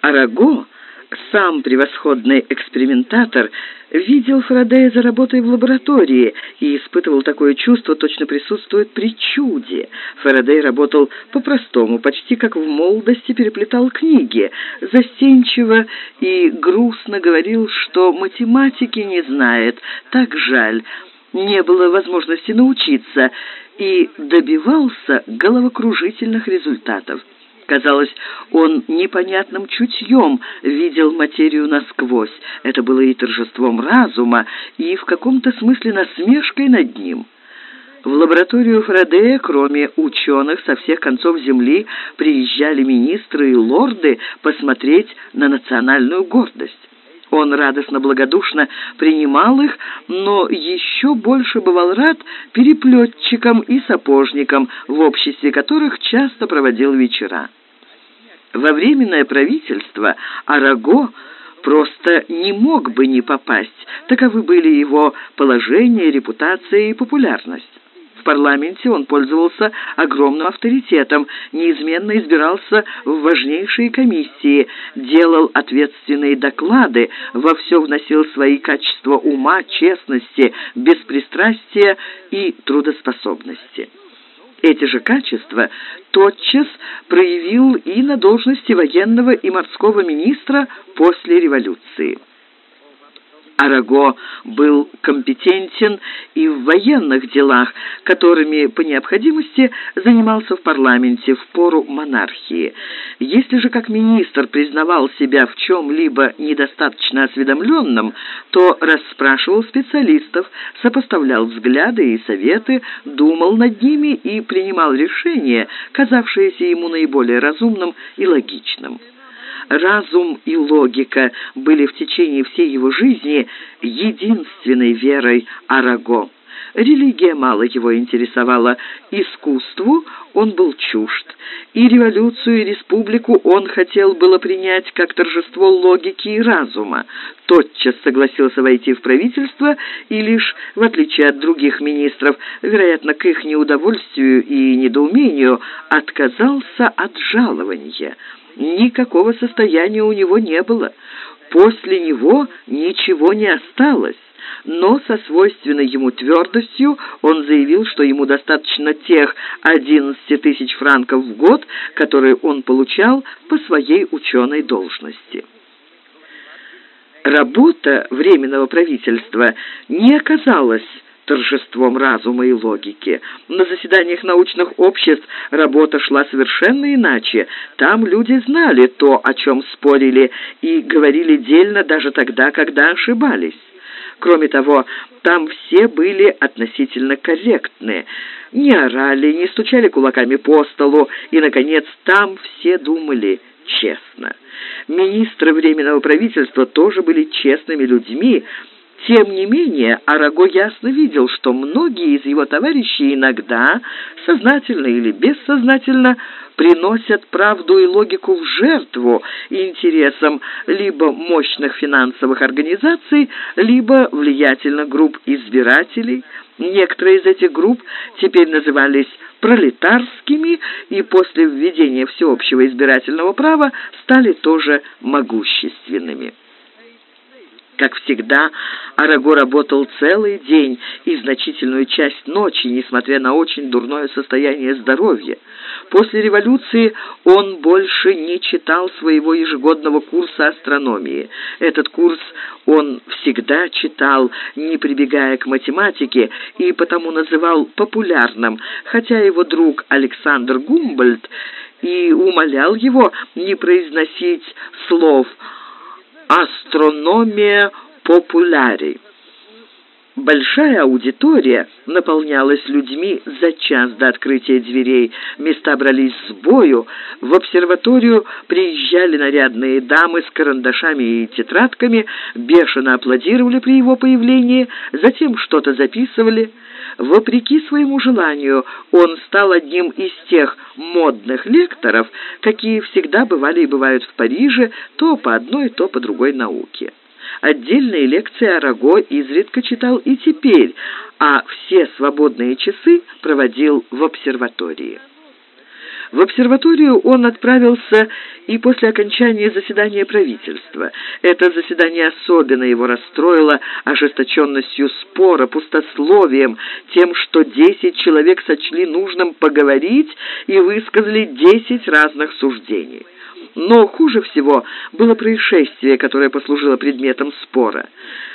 Араго, сам превосходный экспериментатор, видел Фарадея за работой в лаборатории и испытывал такое чувство, точно присутствует при чуде. Фарадей работал по-простому, почти как в молодости переплетал книги, застенчиво и грустно говорил, что математики не знает. Так жаль, не было возможности научиться, и добивался головокружительных результатов. Казалось, он непонятным чутьем видел материю насквозь. Это было и торжеством разума, и в каком-то смысле насмешкой над ним. В лабораторию Фарадея, кроме ученых со всех концов Земли, приезжали министры и лорды посмотреть на национальную гордость. Он радостно-благодушно принимал их, но еще больше бывал рад переплетчикам и сапожникам, в обществе которых часто проводил вечера. Во временное правительство Араго просто не мог бы не попасть. Таковы были его положение, репутация и популярность. В парламенте он пользовался огромным авторитетом, неизменно избирался в важнейшие комиссии, делал ответственные доклады, во все вносил свои качества ума, честности, беспристрастия и трудоспособности. Эти же качества тотчас проявил и на должности военного и морского министра после революции. Араго был компетентен и в военных делах, которыми по необходимости занимался в парламенте в пору монархии. Если же как министр признавал себя в чем-либо недостаточно осведомленным, то расспрашивал специалистов, сопоставлял взгляды и советы, думал над ними и принимал решение, казавшееся ему наиболее разумным и логичным разум и логика были в течение всей его жизни единственной верой Араго. Религия мало его интересовала, искусству он был чужд, и революцию и республику он хотел было принять как торжество логики и разума. Тотчас согласился войти в правительство и лишь, в отличие от других министров, вероятно, к их неудовольствию и недоумению, отказался от жалования – Никакого состояния у него не было. После него ничего не осталось. Но со свойственной ему твердостью он заявил, что ему достаточно тех 11 тысяч франков в год, которые он получал по своей ученой должности. Работа Временного правительства не оказалась торжеством разума и логики. На заседаниях научных обществ работа шла совершенно иначе. Там люди знали то, о чем спорили, и говорили дельно даже тогда, когда ошибались. Кроме того, там все были относительно корректны. Не орали, не стучали кулаками по столу, и, наконец, там все думали честно. Министры Временного правительства тоже были честными людьми, тем не менее, Араго ясно видел, что многие из его товарищей иногда, сознательно или бессознательно, приносят правду и логику в жертву интересам либо мощных финансовых организаций, либо влиятельных групп избирателей. Некоторые из этих групп теперь назывались пролетарскими и после введения всеобщего избирательного права стали тоже могущественными. Как всегда, Араго работал целый день и значительную часть ночи, несмотря на очень дурное состояние здоровья. После революции он больше не читал своего ежегодного курса астрономии. Этот курс он всегда читал, не прибегая к математике, и потому называл популярным, хотя его друг Александр Гумбольд и умолял его не произносить слов «Александр» астрономия популяри. Большая аудитория наполнялась людьми за час до открытия дверей. Места брались с бою. В обсерваторию приезжали нарядные дамы с карандашами и тетрадками, бешено аплодировали при его появлении, затем что-то записывали. Вопреки своему желанию, он стал одним из тех модных лекторов, какие всегда бывали и бывают в Париже, то по одной, то по другой науке. Отдельные лекции Араго изредка читал и теперь, а все свободные часы проводил в обсерватории. В обсерваторию он отправился и после окончания заседания правительства. Это заседание особенно его расстроило ожесточенностью спора, пустословием, тем, что десять человек сочли нужным поговорить и высказали десять разных суждений. Но хуже всего было происшествие, которое послужило предметом спора.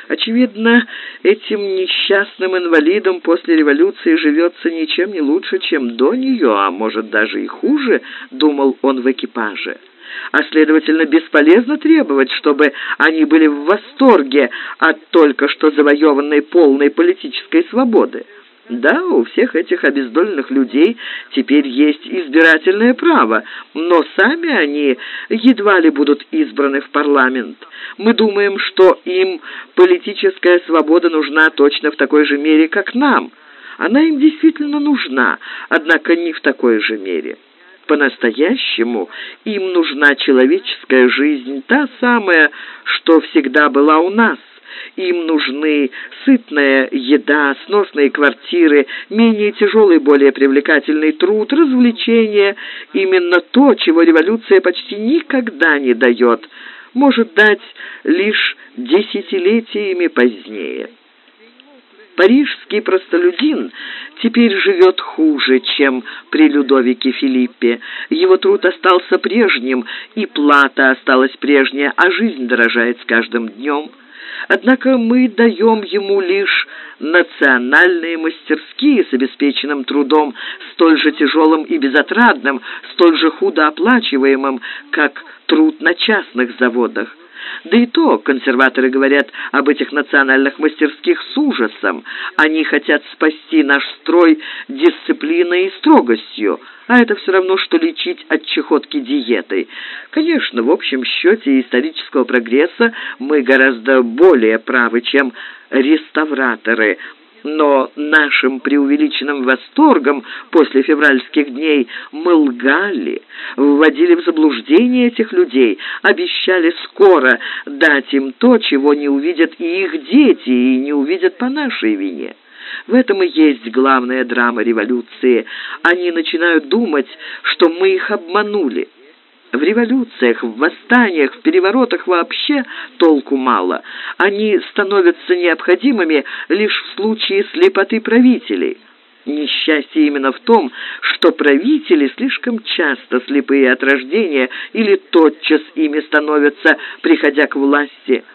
Очевидно, этим несчастным инвалидам после революции живется ничем не лучше, чем до нее, а может даже и хуже, думал он в экипаже. А следовательно, бесполезно требовать, чтобы они были в восторге от только что завоеванной полной политической свободы. Да, у всех этих обездоленных людей теперь есть избирательное право, но сами они едва ли будут избраны в парламент. Мы думаем, что им политическая свобода нужна точно в такой же мере, как нам. Она им действительно нужна, однако не в такой же мере. По-настоящему им нужна человеческая жизнь, та самая, что всегда была у нас – им нужны сытная еда, сносные квартиры, менее тяжелый, более привлекательный труд, развлечения. Именно то, чего революция почти никогда не дает, может дать лишь десятилетиями позднее. Парижский простолюдин теперь живет хуже, чем при Людовике Филиппе. Его труд остался прежним, и плата осталась прежняя, а жизнь дорожает с каждым днем. Однако мы даем ему лишь национальные мастерские с обеспеченным трудом, столь же тяжелым и безотрадным, столь же худо оплачиваемым, как труд на частных заводах. Да и то консерваторы говорят об этих национальных мастерских с ужасом. Они хотят спасти наш строй дисциплиной и строгостью, а это все равно, что лечить от чехотки диетой. Конечно, в общем счете исторического прогресса мы гораздо более правы, чем реставраторы – но нашим преувеличенным восторгом после февральских дней мы лгали, вводили в заблуждение этих людей, обещали скоро дать им то, чего не увидят и их дети, и не увидят по нашей вине. В этом и есть главная драма революции. Они начинают думать, что мы их обманули. В революциях, в восстаниях, в переворотах вообще толку мало. Они становятся необходимыми лишь в случае слепоты правителей. Несчастье именно в том, что правители слишком часто слепые от рождения или тотчас ими становятся, приходя к власти –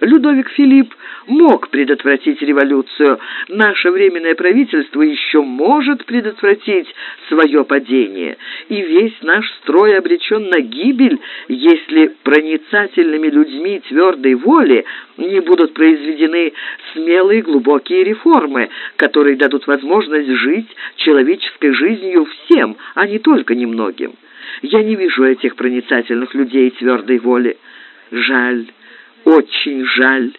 Людовик Филипп мог предотвратить революцию. Наше временное правительство еще может предотвратить свое падение. И весь наш строй обречен на гибель, если проницательными людьми твердой воли не будут произведены смелые глубокие реформы, которые дадут возможность жить человеческой жизнью всем, а не только немногим. Я не вижу этих проницательных людей твердой воли. Жаль очень жаль.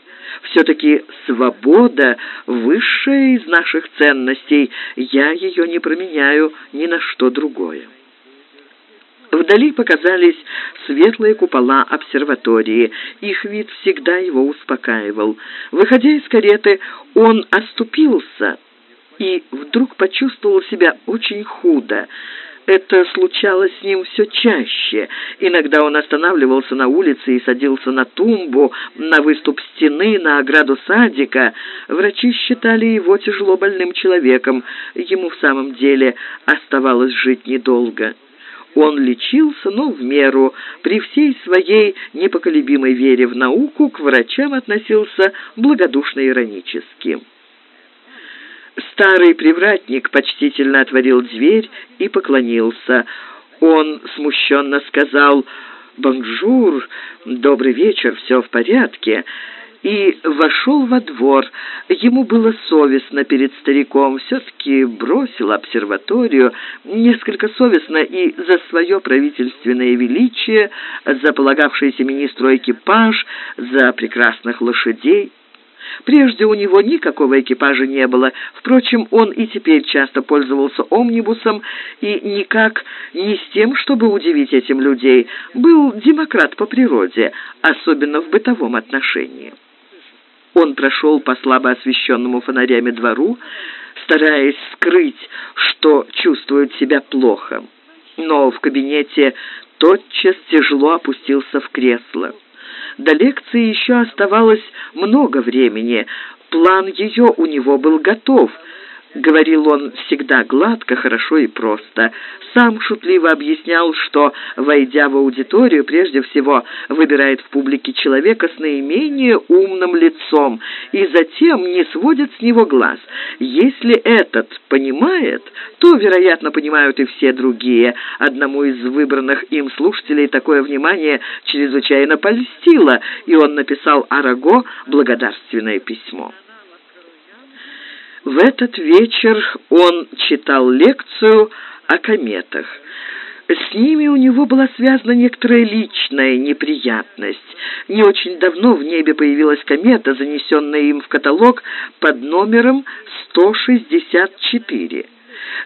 Все-таки свобода – высшая из наших ценностей. Я ее не променяю ни на что другое. Вдали показались светлые купола обсерватории. Их вид всегда его успокаивал. Выходя из кареты, он оступился и вдруг почувствовал себя очень худо. Это случалось с ним все чаще. Иногда он останавливался на улице и садился на тумбу, на выступ стены, на ограду садика. Врачи считали его тяжело больным человеком. Ему в самом деле оставалось жить недолго. Он лечился, но в меру. При всей своей непоколебимой вере в науку к врачам относился благодушно-иронически. Старый привратник почтительно отворил дверь и поклонился. Он смущенно сказал «Бонжур, добрый вечер, все в порядке» и вошел во двор. Ему было совестно перед стариком, все-таки бросил обсерваторию, несколько совестно и за свое правительственное величие, за полагавшийся министру экипаж, за прекрасных лошадей. Прежде у него никакого экипажа не было. Впрочем, он и теперь часто пользовался омнибусом, и никак не с тем, чтобы удивить этим людей. Был демократ по природе, особенно в бытовом отношении. Он прошел по слабо освещенному фонарями двору, стараясь скрыть, что чувствует себя плохо. но в кабинете тотчас тяжело опустился в кресло. До лекции еще оставалось много времени. План ее у него был готов — Говорил он всегда гладко, хорошо и просто. Сам шутливо объяснял, что, войдя в аудиторию, прежде всего выбирает в публике человека с наименее умным лицом и затем не сводит с него глаз. Если этот понимает, то, вероятно, понимают и все другие. Одному из выбранных им слушателей такое внимание чрезвычайно польстило, и он написал Араго благодарственное письмо. В этот вечер он читал лекцию о кометах. С ними у него была связана некоторая личная неприятность. Не очень давно в небе появилась комета, занесенная им в каталог под номером 164.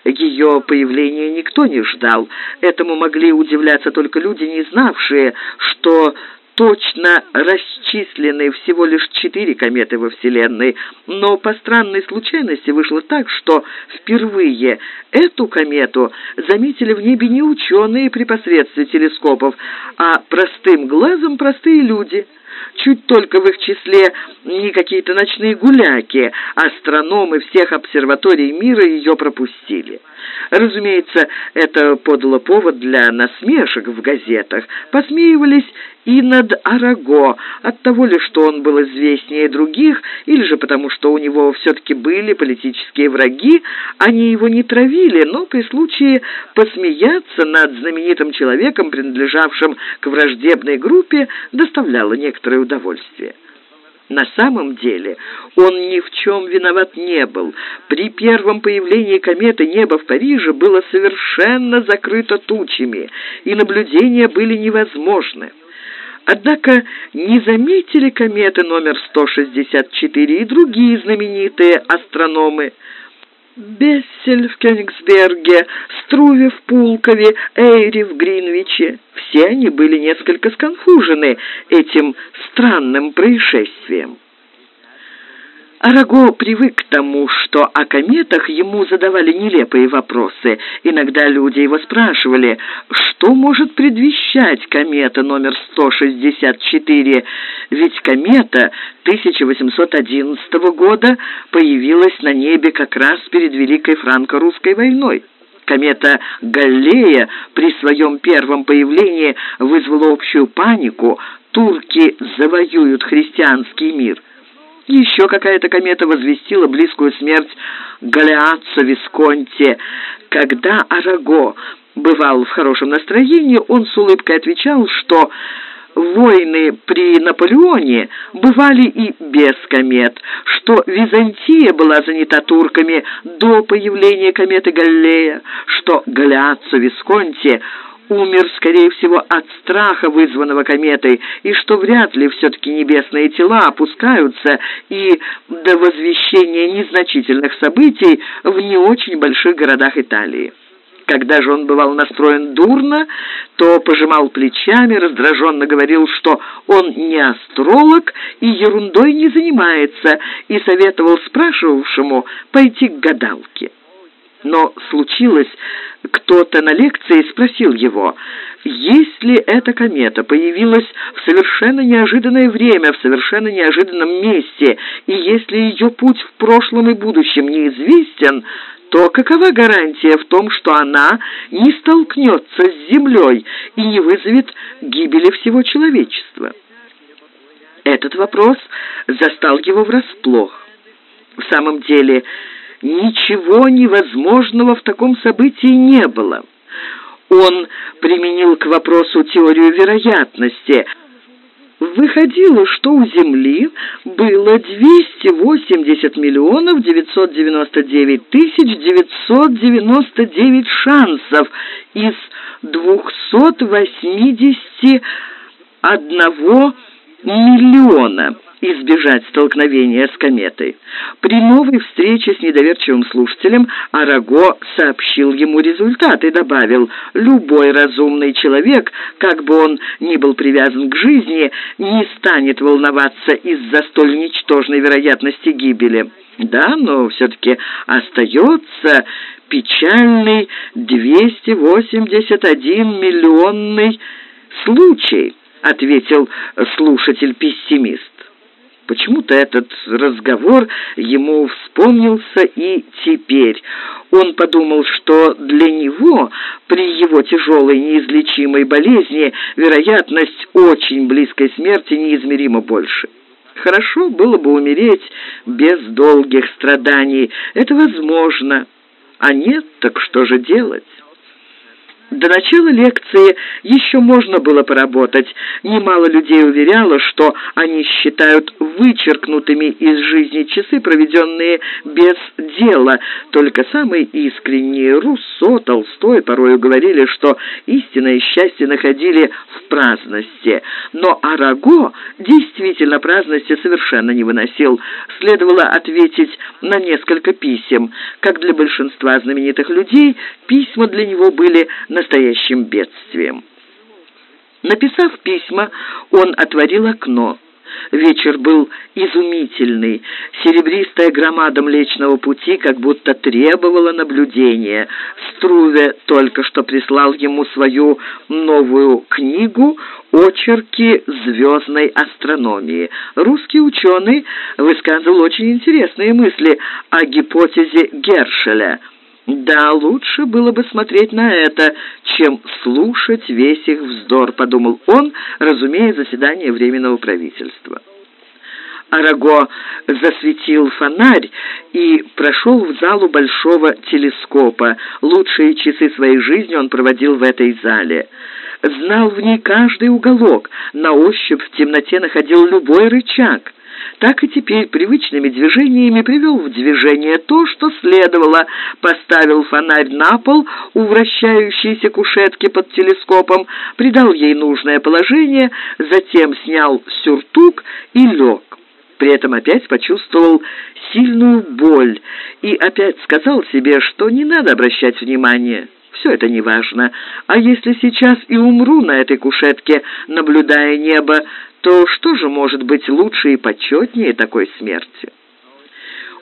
Ее появление никто не ждал. Этому могли удивляться только люди, не знавшие, что точно расчислены всего лишь четыре кометы во Вселенной, но по странной случайности вышло так, что впервые эту комету заметили в небе не ученые при посредстве телескопов, а простым глазом простые люди – Чуть только в их числе не какие-то ночные гуляки, астрономы всех обсерваторий мира ее пропустили. Разумеется, это подало повод для насмешек в газетах. Посмеивались и над Араго, от того ли, что он был известнее других, или же потому, что у него все-таки были политические враги, они его не травили, но при случае посмеяться над знаменитым человеком, принадлежавшим к враждебной группе, доставляло некоторое удовольствие. На самом деле он ни в чем виноват не был. При первом появлении кометы небо в Париже было совершенно закрыто тучами, и наблюдения были невозможны. Однако не заметили кометы номер 164 и другие знаменитые астрономы. Бессель в Кёнигсберге, Струве в Пулкове, Эйри в Гринвиче. Все они были несколько сконфужены этим странным происшествием. Араго привык к тому, что о кометах ему задавали нелепые вопросы. Иногда люди его спрашивали, что может предвещать комета номер 164, ведь комета 1811 года появилась на небе как раз перед Великой Франко-Русской войной. Комета Галлея при своем первом появлении вызвала общую панику. Турки завоюют христианский мир – еще какая-то комета возвестила близкую смерть Галиатца Висконти. Когда Араго бывал в хорошем настроении, он с улыбкой отвечал, что войны при Наполеоне бывали и без комет, что Византия была занята турками до появления кометы Галлея, что Галиатцо Висконти умер, скорее всего, от страха, вызванного кометой, и что вряд ли все-таки небесные тела опускаются и до возвещения незначительных событий в не очень больших городах Италии. Когда же он бывал настроен дурно, то пожимал плечами, раздраженно говорил, что он не астролог и ерундой не занимается, и советовал спрашивавшему пойти к гадалке. Но случилось, кто-то на лекции спросил его, если эта комета появилась в совершенно неожиданное время, в совершенно неожиданном месте, и если ее путь в прошлом и будущем неизвестен, то какова гарантия в том, что она не столкнется с Землей и не вызовет гибели всего человечества? Этот вопрос застал его врасплох. В самом деле, Ничего невозможного в таком событии не было. Он применил к вопросу теорию вероятности. Выходило, что у Земли было 280 миллионов 999 тысяч 999 шансов из 281 миллиона избежать столкновения с кометой. При новой встрече с недоверчивым слушателем Араго сообщил ему результат и добавил, «Любой разумный человек, как бы он ни был привязан к жизни, не станет волноваться из-за столь ничтожной вероятности гибели». Да, но все-таки остается печальный 281 миллионный случай, ответил слушатель-пессимист. Почему-то этот разговор ему вспомнился и теперь. Он подумал, что для него при его тяжелой неизлечимой болезни вероятность очень близкой смерти неизмеримо больше. Хорошо было бы умереть без долгих страданий. Это возможно. А нет, так что же делать? До начала лекции еще можно было поработать. Немало людей уверяло, что они считают вычеркнутыми из жизни часы, проведенные без дела. Только самые искренние Руссо, Толстой порою говорили, что истинное счастье находили в праздности. Но Араго действительно праздности совершенно не выносил. Следовало ответить на несколько писем. Как для большинства знаменитых людей, письма для него были на настоящим бедствием. Написав письма, он отворил окно. Вечер был изумительный. Серебристая громада Млечного Пути как будто требовала наблюдения. Струве только что прислал ему свою новую книгу «Очерки звездной астрономии». Русский ученый высказывал очень интересные мысли о гипотезе Гершеля – «Да, лучше было бы смотреть на это, чем слушать весь их вздор», — подумал он, разумея заседание Временного правительства. Араго засветил фонарь и прошел в залу большого телескопа. Лучшие часы своей жизни он проводил в этой зале. Знал в ней каждый уголок, на ощупь в темноте находил любой рычаг так и теперь привычными движениями привел в движение то, что следовало, поставил фонарь на пол у вращающейся кушетки под телескопом, придал ей нужное положение, затем снял сюртук и лег. При этом опять почувствовал сильную боль и опять сказал себе, что не надо обращать внимания. Все это неважно. А если сейчас и умру на этой кушетке, наблюдая небо, то что же может быть лучше и почетнее такой смерти?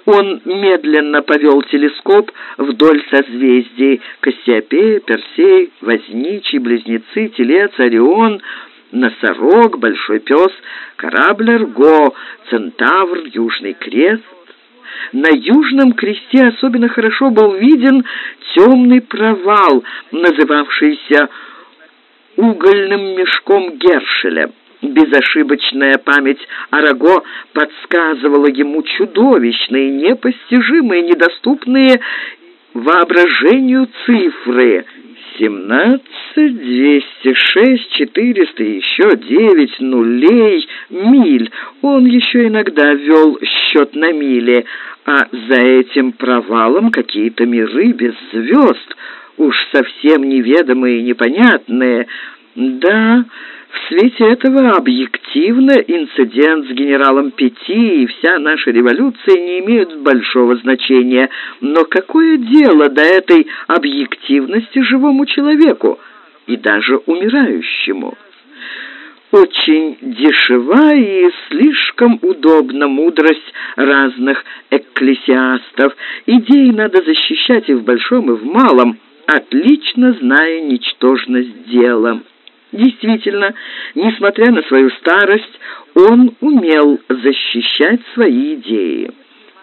Он медленно повел телескоп вдоль созвездий Кассиопея, Персей, Возничий, Близнецы, Телец, Орион, Носорог, Большой Пес, Корабль Арго, Центавр, Южный Крест. На Южном Кресте особенно хорошо был виден темный провал, называвшийся угольным мешком Гершеля. Безошибочная память Араго подсказывала ему чудовищные, непостижимые, недоступные воображению цифры. Семнадцать, двести шесть, четыреста, еще девять нулей, миль. Он еще иногда вел счет на мили, а за этим провалом какие-то миры без звезд, уж совсем неведомые и непонятные. Да... В свете этого объективно инцидент с генералом Пяти и вся наша революция не имеют большого значения. Но какое дело до этой объективности живому человеку и даже умирающему? Очень дешева и слишком удобна мудрость разных экклесиастов. Идеи надо защищать и в большом, и в малом, отлично зная ничтожность дела. Действительно, несмотря на свою старость, он умел защищать свои идеи.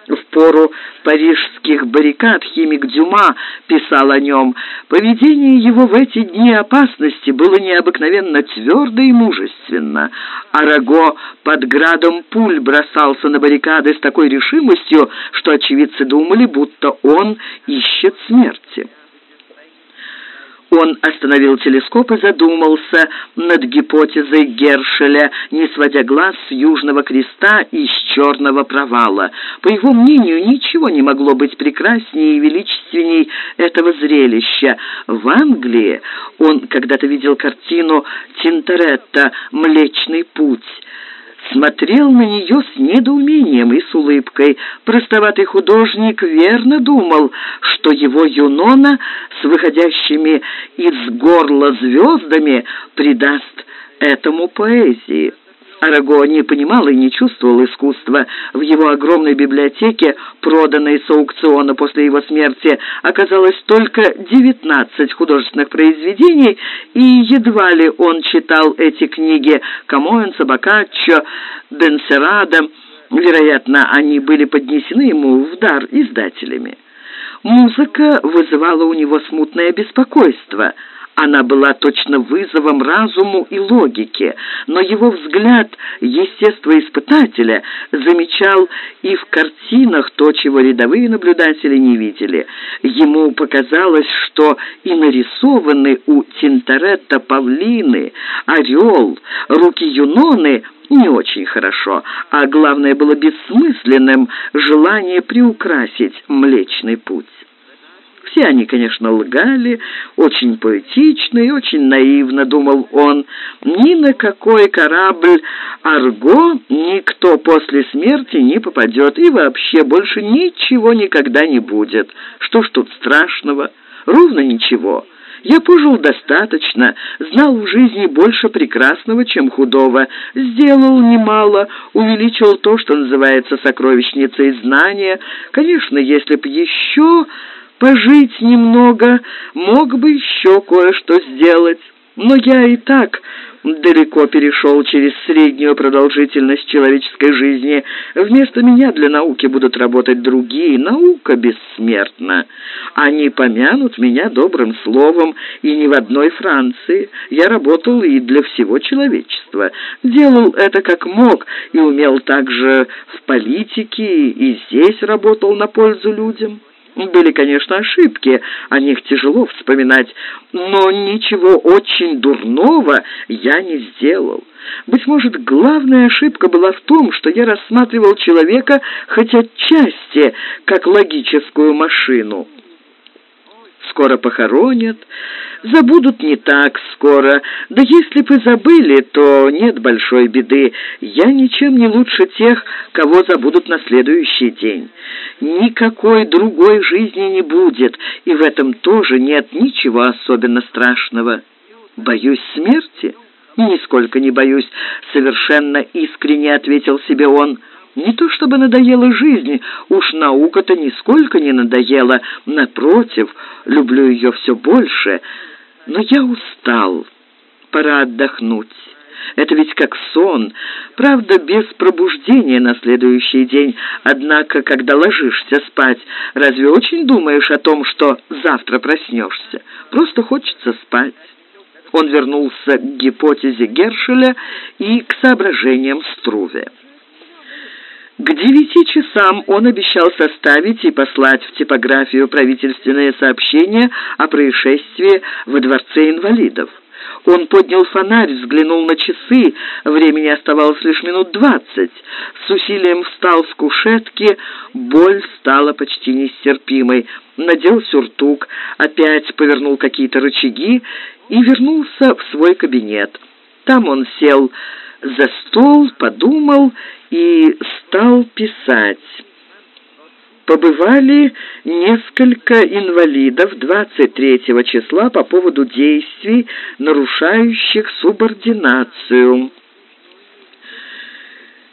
В пору парижских баррикад химик Дюма писал о нем. Поведение его в эти дни опасности было необыкновенно твердо и мужественно. Араго под градом пуль бросался на баррикады с такой решимостью, что очевидцы думали, будто он ищет смерти. Он остановил телескоп и задумался над гипотезой Гершеля, не сводя глаз с Южного Креста и с Черного Провала. По его мнению, ничего не могло быть прекраснее и величественней этого зрелища. В Англии он когда-то видел картину Тинторетта «Млечный путь». Смотрел на нее с недоумением и с улыбкой. Простоватый художник верно думал, что его Юнона с выходящими из горла звездами придаст этому поэзии. Араго не понимал и не чувствовал искусства. В его огромной библиотеке, проданной с аукциона после его смерти, оказалось только девятнадцать художественных произведений, и едва ли он читал эти книги Камоэнса, Боккаччо, Денсерада. Вероятно, они были поднесены ему в дар издателями. Музыка вызывала у него смутное беспокойство – она была точно вызовом разуму и логике, но его взгляд естествоиспытателя замечал и в картинах то, чего рядовые наблюдатели не видели. Ему показалось, что и нарисованы у Тинторетта павлины, орел, руки Юноны не очень хорошо, а главное было бессмысленным желание приукрасить Млечный Путь. Все они, конечно, лгали, очень поэтично и очень наивно, думал он. Ни на какой корабль «Арго» никто после смерти не попадет, и вообще больше ничего никогда не будет. Что ж тут страшного? Ровно ничего. Я пожил достаточно, знал в жизни больше прекрасного, чем худого, сделал немало, увеличил то, что называется сокровищницей знания. Конечно, если б еще пожить немного, мог бы еще кое-что сделать. Но я и так далеко перешел через среднюю продолжительность человеческой жизни. Вместо меня для науки будут работать другие. Наука бессмертна. Они помянут меня добрым словом, и не в одной Франции. Я работал и для всего человечества. Делал это как мог, и умел также в политике, и здесь работал на пользу людям». Были, конечно, ошибки, о них тяжело вспоминать, но ничего очень дурного я не сделал. Быть может, главная ошибка была в том, что я рассматривал человека хоть отчасти как логическую машину скоро похоронят, забудут не так скоро. Да если бы забыли, то нет большой беды. Я ничем не лучше тех, кого забудут на следующий день. Никакой другой жизни не будет, и в этом тоже нет ничего особенно страшного. Боюсь смерти? Нисколько не боюсь, совершенно искренне ответил себе он. Не то чтобы надоела жизнь, уж наука-то нисколько не надоела. Напротив, люблю ее все больше. Но я устал. Пора отдохнуть. Это ведь как сон, правда, без пробуждения на следующий день. Однако, когда ложишься спать, разве очень думаешь о том, что завтра проснешься? Просто хочется спать. Он вернулся к гипотезе Гершеля и к соображениям Струве. К девяти часам он обещал составить и послать в типографию правительственное сообщение о происшествии во Дворце инвалидов. Он поднял фонарь, взглянул на часы, времени оставалось лишь минут двадцать. С усилием встал с кушетки, боль стала почти нестерпимой. Надел сюртук, опять повернул какие-то рычаги и вернулся в свой кабинет. Там он сел за стол, подумал и стал писать. Побывали несколько инвалидов 23 числа по поводу действий, нарушающих субординацию.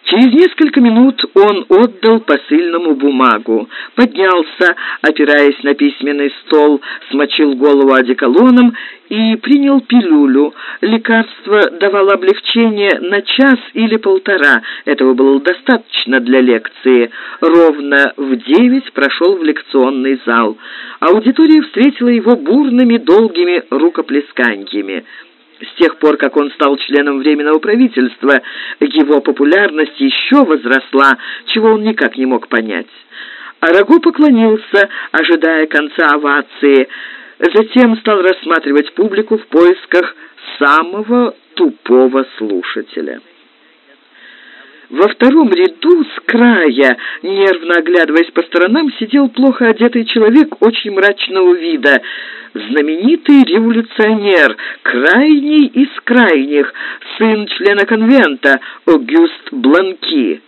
Через несколько минут он отдал посыльному бумагу, поднялся, опираясь на письменный стол, смочил голову одеколоном и принял пилюлю. Лекарство давало облегчение на час или полтора. Этого было достаточно для лекции. Ровно в девять прошел в лекционный зал. Аудитория встретила его бурными долгими рукоплесканьями. С тех пор, как он стал членом Временного правительства, его популярность еще возросла, чего он никак не мог понять. Арагу поклонился, ожидая конца овации, затем стал рассматривать публику в поисках самого тупого слушателя. Во втором ряду с края, нервно оглядываясь по сторонам, сидел плохо одетый человек очень мрачного вида. Знаменитый революционер, крайний из крайних, сын члена конвента Огюст Бланки.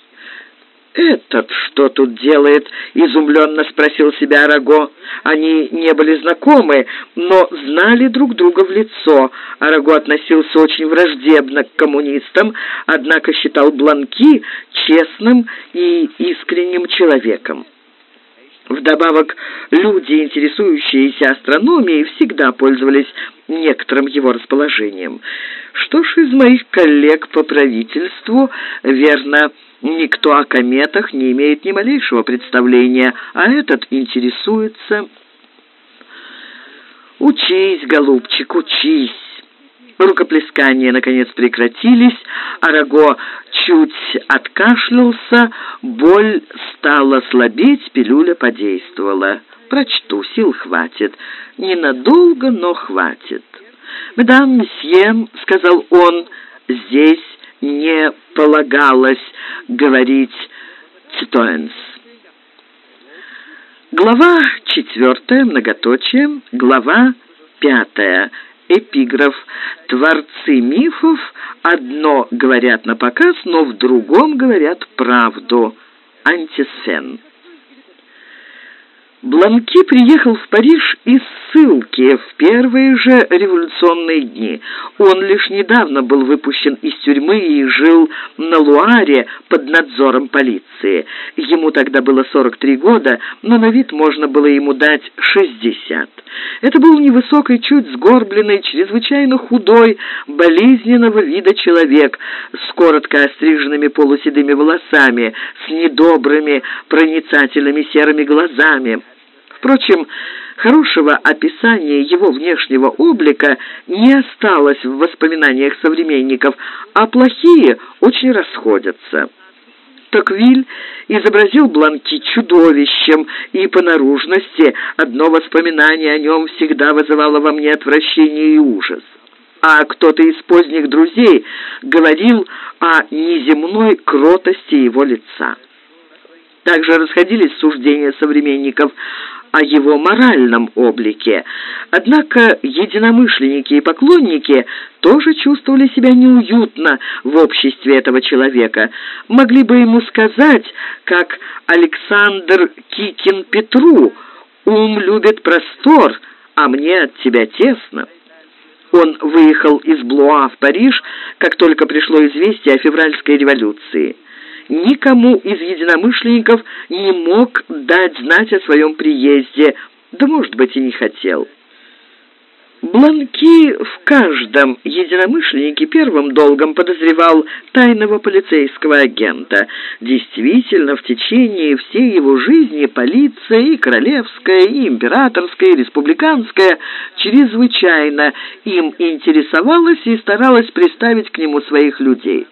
«Этот что тут делает?» — изумленно спросил себя Араго. Они не были знакомы, но знали друг друга в лицо. Араго относился очень враждебно к коммунистам, однако считал Бланки честным и искренним человеком. Вдобавок, люди, интересующиеся астрономией, всегда пользовались некоторым его расположением. Что ж, из моих коллег по правительству, верно, Никто о кометах не имеет ни малейшего представления, а этот интересуется. Учись, голубчик, учись. Рукоплескания, наконец, прекратились. Араго чуть откашлялся, боль стала слабеть, пилюля подействовала. Прочту, сил хватит. Ненадолго, но хватит. «Мадам, месье», — сказал он, — «здесь не полагалось говорить «цитоэнс». Глава четвертая, многоточие, глава пятая, эпиграф. Творцы мифов одно говорят на показ, но в другом говорят правду. Антисфен. Бланки приехал в Париж из ссылки в первые же революционные дни. Он лишь недавно был выпущен из тюрьмы и жил на Луаре под надзором полиции. Ему тогда было 43 года, но на вид можно было ему дать 60. Это был невысокий, чуть сгорбленный, чрезвычайно худой, болезненного вида человек с коротко остриженными полуседыми волосами, с недобрыми, проницательными серыми глазами. Впрочем, хорошего описания его внешнего облика не осталось в воспоминаниях современников, а плохие очень расходятся. Токвиль изобразил Бланки чудовищем, и по наружности одно воспоминание о нем всегда вызывало во мне отвращение и ужас. А кто-то из поздних друзей говорил о неземной кротости его лица. Также расходились суждения современников о его моральном облике. Однако единомышленники и поклонники тоже чувствовали себя неуютно в обществе этого человека. Могли бы ему сказать, как Александр Кикин Петру, «Ум любит простор, а мне от тебя тесно». Он выехал из Блуа в Париж, как только пришло известие о февральской революции никому из единомышленников не мог дать знать о своем приезде, да, может быть, и не хотел. Бланки в каждом единомышленнике первым долгом подозревал тайного полицейского агента. Действительно, в течение всей его жизни полиция и королевская, и императорская, и республиканская чрезвычайно им интересовалась и старалась приставить к нему своих людей.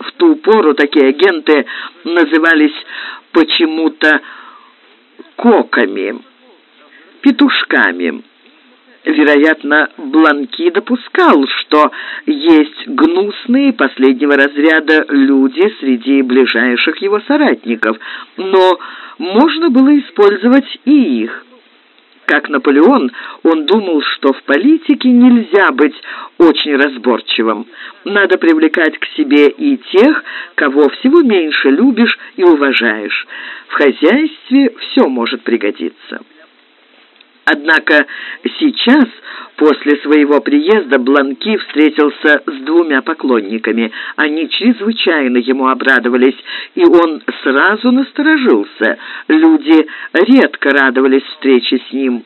В ту пору такие агенты назывались почему-то коками, петушками. Вероятно, Бланки допускал, что есть гнусные последнего разряда люди среди ближайших его соратников, но можно было использовать и их. Как Наполеон, он думал, что в политике нельзя быть очень разборчивым. Надо привлекать к себе и тех, кого всего меньше любишь и уважаешь. В хозяйстве все может пригодиться. Однако сейчас, после своего приезда, Бланки встретился с двумя поклонниками. Они чрезвычайно ему обрадовались, и он сразу насторожился. Люди редко радовались встрече с ним.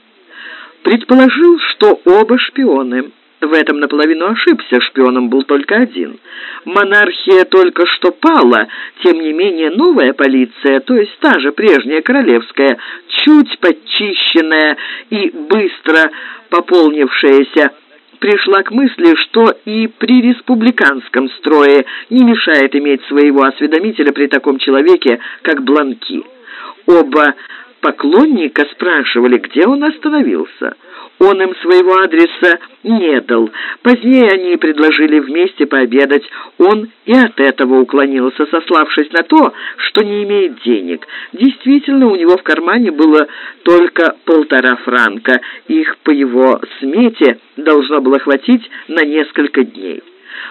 Предположил, что оба шпионы. В этом наполовину ошибся, шпионом был только один. Монархия только что пала, тем не менее новая полиция, то есть та же прежняя королевская, чуть подчищенная и быстро пополнившаяся, пришла к мысли, что и при республиканском строе не мешает иметь своего осведомителя при таком человеке, как Бланки. Оба поклонника спрашивали, где он остановился. Он им своего адреса не дал. Позднее они предложили вместе пообедать. Он и от этого уклонился, сославшись на то, что не имеет денег. Действительно, у него в кармане было только полтора франка. Их, по его смете, должно было хватить на несколько дней.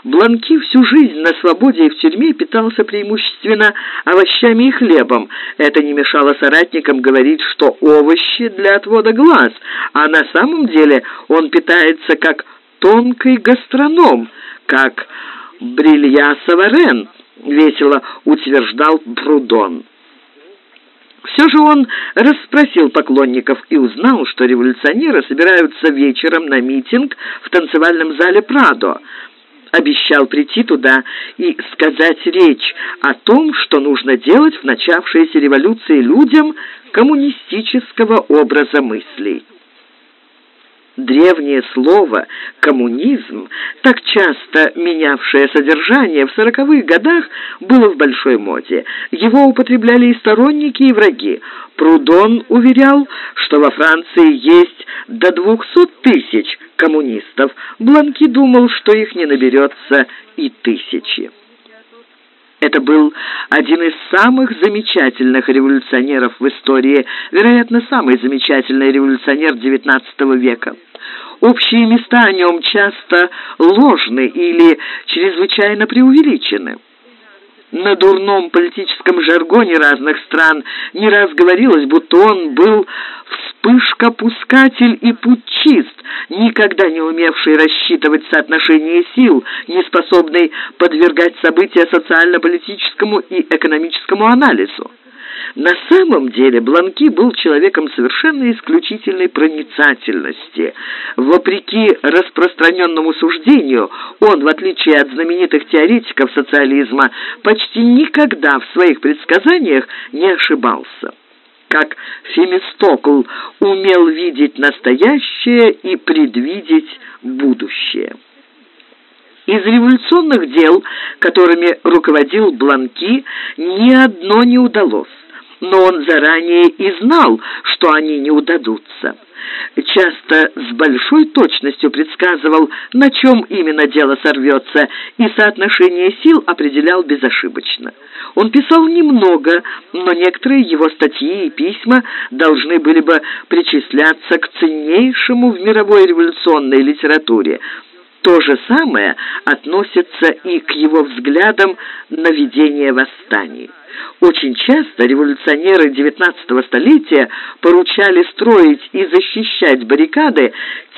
Бланки всю жизнь на свободе и в тюрьме питался преимущественно овощами и хлебом. Это не мешало соратникам говорить, что овощи для отвода глаз, а на самом деле он питается как тонкий гастроном, как брилья Саварен, весело утверждал Брудон. Все же он расспросил поклонников и узнал, что революционеры собираются вечером на митинг в танцевальном зале «Прадо» обещал прийти туда и сказать речь о том, что нужно делать в начавшейся революции людям коммунистического образа мыслей. Древнее слово «коммунизм», так часто менявшее содержание в сороковых годах, было в большой моде. Его употребляли и сторонники, и враги. Прудон уверял, что во Франции есть до двухсот тысяч коммунистов. Бланки думал, что их не наберется и тысячи. Это был один из самых замечательных революционеров в истории, вероятно, самый замечательный революционер XIX века. Общие места о нем часто ложны или чрезвычайно преувеличены. На дурном политическом жаргоне разных стран не раз говорилось, будто он был вспышка-пускатель и путчист, никогда не умевший рассчитывать соотношение сил, не способный подвергать события социально-политическому и экономическому анализу. На самом деле Бланки был человеком совершенно исключительной проницательности. Вопреки распространенному суждению, он, в отличие от знаменитых теоретиков социализма, почти никогда в своих предсказаниях не ошибался как Фемистокл умел видеть настоящее и предвидеть будущее. Из революционных дел, которыми руководил Бланки, ни одно не удалось но он заранее и знал, что они не удадутся. Часто с большой точностью предсказывал, на чем именно дело сорвется, и соотношение сил определял безошибочно. Он писал немного, но некоторые его статьи и письма должны были бы причисляться к ценнейшему в мировой революционной литературе. То же самое относится и к его взглядам на ведение восстаний. Очень часто революционеры XIX столетия поручали строить и защищать баррикады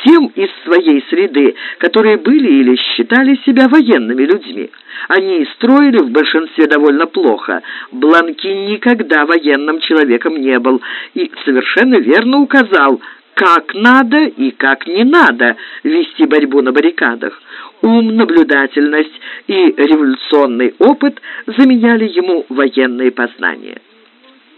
тем из своей среды, которые были или считали себя военными людьми. Они строили в большинстве довольно плохо. Бланки никогда военным человеком не был и совершенно верно указал, как надо и как не надо вести борьбу на баррикадах. Ум, наблюдательность и революционный опыт заменяли ему военные познания.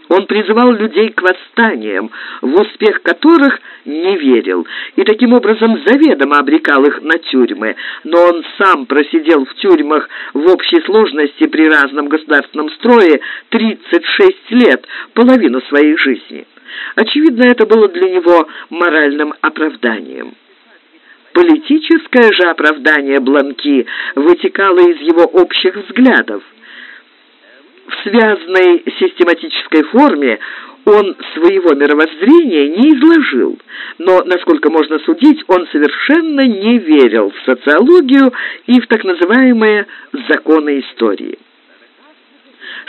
Он призывал людей к восстаниям, в успех которых не верил, и таким образом заведомо обрекал их на тюрьмы. Но он сам просидел в тюрьмах в общей сложности при разном государственном строе 36 лет, половину своей жизни. Очевидно, это было для него моральным оправданием. Политическое же оправдание Бланки вытекало из его общих взглядов. В связанной систематической форме он своего мировоззрения не изложил, но, насколько можно судить, он совершенно не верил в социологию и в так называемые законы истории.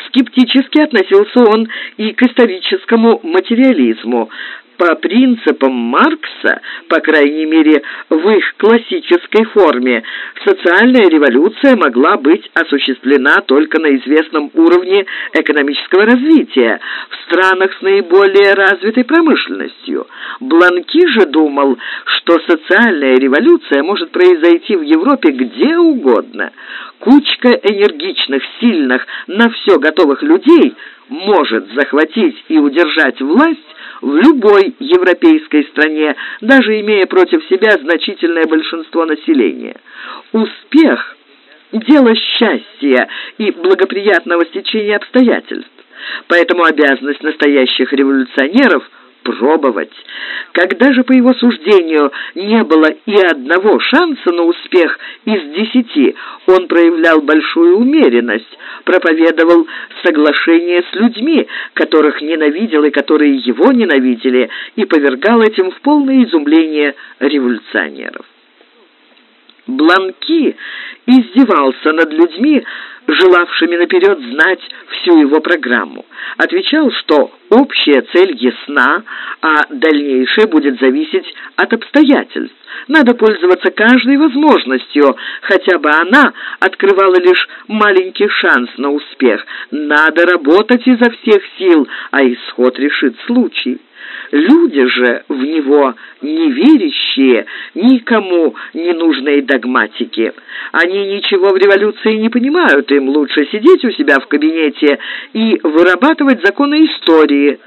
Скептически относился он и к историческому материализму, по принципам Маркса, по крайней мере, в их классической форме, социальная революция могла быть осуществлена только на известном уровне экономического развития в странах с наиболее развитой промышленностью. Бланки же думал, что социальная революция может произойти в Европе где угодно. Кучка энергичных, сильных, на все готовых людей может захватить и удержать власть в любой европейской стране, даже имея против себя значительное большинство населения. Успех – дело счастья и благоприятного стечения обстоятельств. Поэтому обязанность настоящих революционеров – пробовать. Когда же, по его суждению, не было и одного шанса на успех из десяти, он проявлял большую умеренность, проповедовал соглашение с людьми, которых ненавидел и которые его ненавидели, и повергал этим в полное изумление революционеров. Бланки издевался над людьми, желавшими наперед знать всю его программу. Отвечал, что общая цель ясна, а дальнейшее будет зависеть от обстоятельств. Надо пользоваться каждой возможностью, хотя бы она открывала лишь маленький шанс на успех. Надо работать изо всех сил, а исход решит случай. Люди же в него неверящие, никому не нужные догматики. Они ничего в революции не понимают, им лучше сидеть у себя в кабинете и вырабатывать законы истории.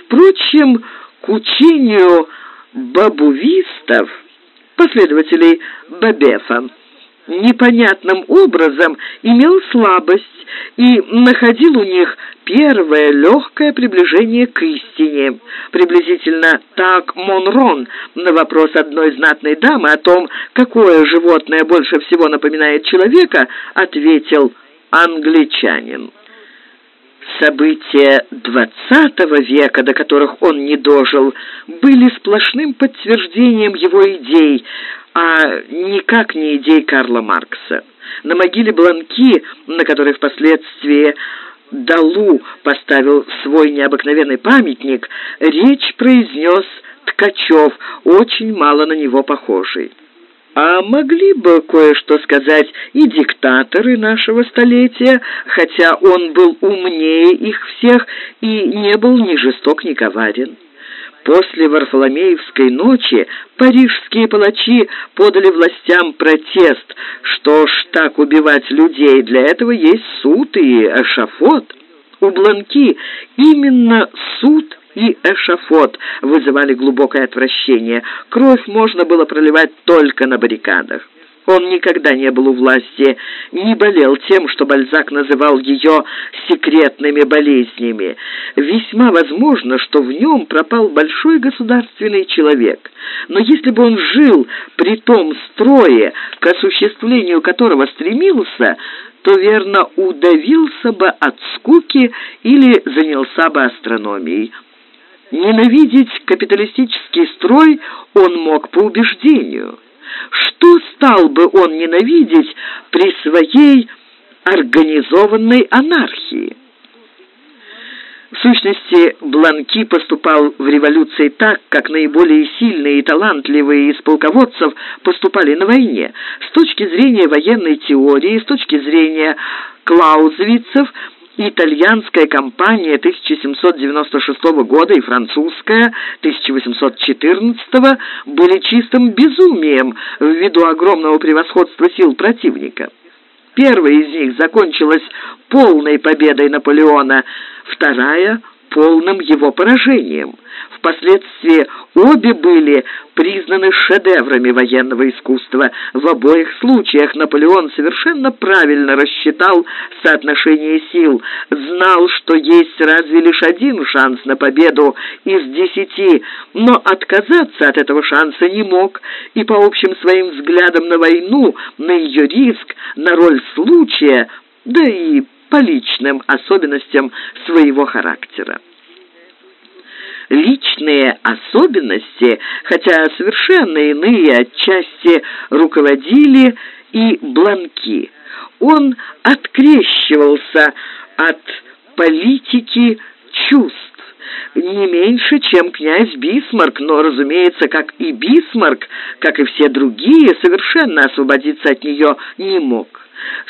Впрочем, к учению бабувистов, последователей Бабефа, непонятным образом имел слабость и находил у них первое легкое приближение к истине. Приблизительно так Монрон на вопрос одной знатной дамы о том, какое животное больше всего напоминает человека, ответил «англичанин». События XX века, до которых он не дожил, были сплошным подтверждением его идей, а никак не идей Карла Маркса. На могиле Бланки, на которой впоследствии Далу поставил свой необыкновенный памятник, речь произнес Ткачев, очень мало на него похожий. А могли бы кое-что сказать и диктаторы нашего столетия, хотя он был умнее их всех и не был ни жесток, ни коварен. После Варфоломеевской ночи парижские палачи подали властям протест. Что ж так убивать людей? Для этого есть суд и эшафот. У Бланки именно суд и эшафот вызывали глубокое отвращение. Кровь можно было проливать только на баррикадах. Он никогда не был у власти, не болел тем, что Бальзак называл ее секретными болезнями. Весьма возможно, что в нем пропал большой государственный человек. Но если бы он жил при том строе, к осуществлению которого стремился, то верно удавился бы от скуки или занялся бы астрономией. Ненавидеть капиталистический строй он мог по убеждению. Что стал бы он ненавидеть при своей организованной анархии? В сущности, Бланки поступал в революции так, как наиболее сильные и талантливые из полководцев поступали на войне. С точки зрения военной теории, с точки зрения клаузевицев – итальянская кампания 1796 года и французская 1814 были чистым безумием ввиду огромного превосходства сил противника. Первая из них закончилась полной победой Наполеона, вторая – полным его поражением. Впоследствии обе были признаны шедеврами военного искусства. В обоих случаях Наполеон совершенно правильно рассчитал соотношение сил, знал, что есть разве лишь один шанс на победу из десяти, но отказаться от этого шанса не мог, и по общим своим взглядам на войну, на ее риск, на роль случая, да и по личным особенностям своего характера. Личные особенности, хотя совершенно иные отчасти руководили и Бланки. Он открещивался от политики чувств, не меньше, чем князь Бисмарк, но, разумеется, как и Бисмарк, как и все другие, совершенно освободиться от нее не мог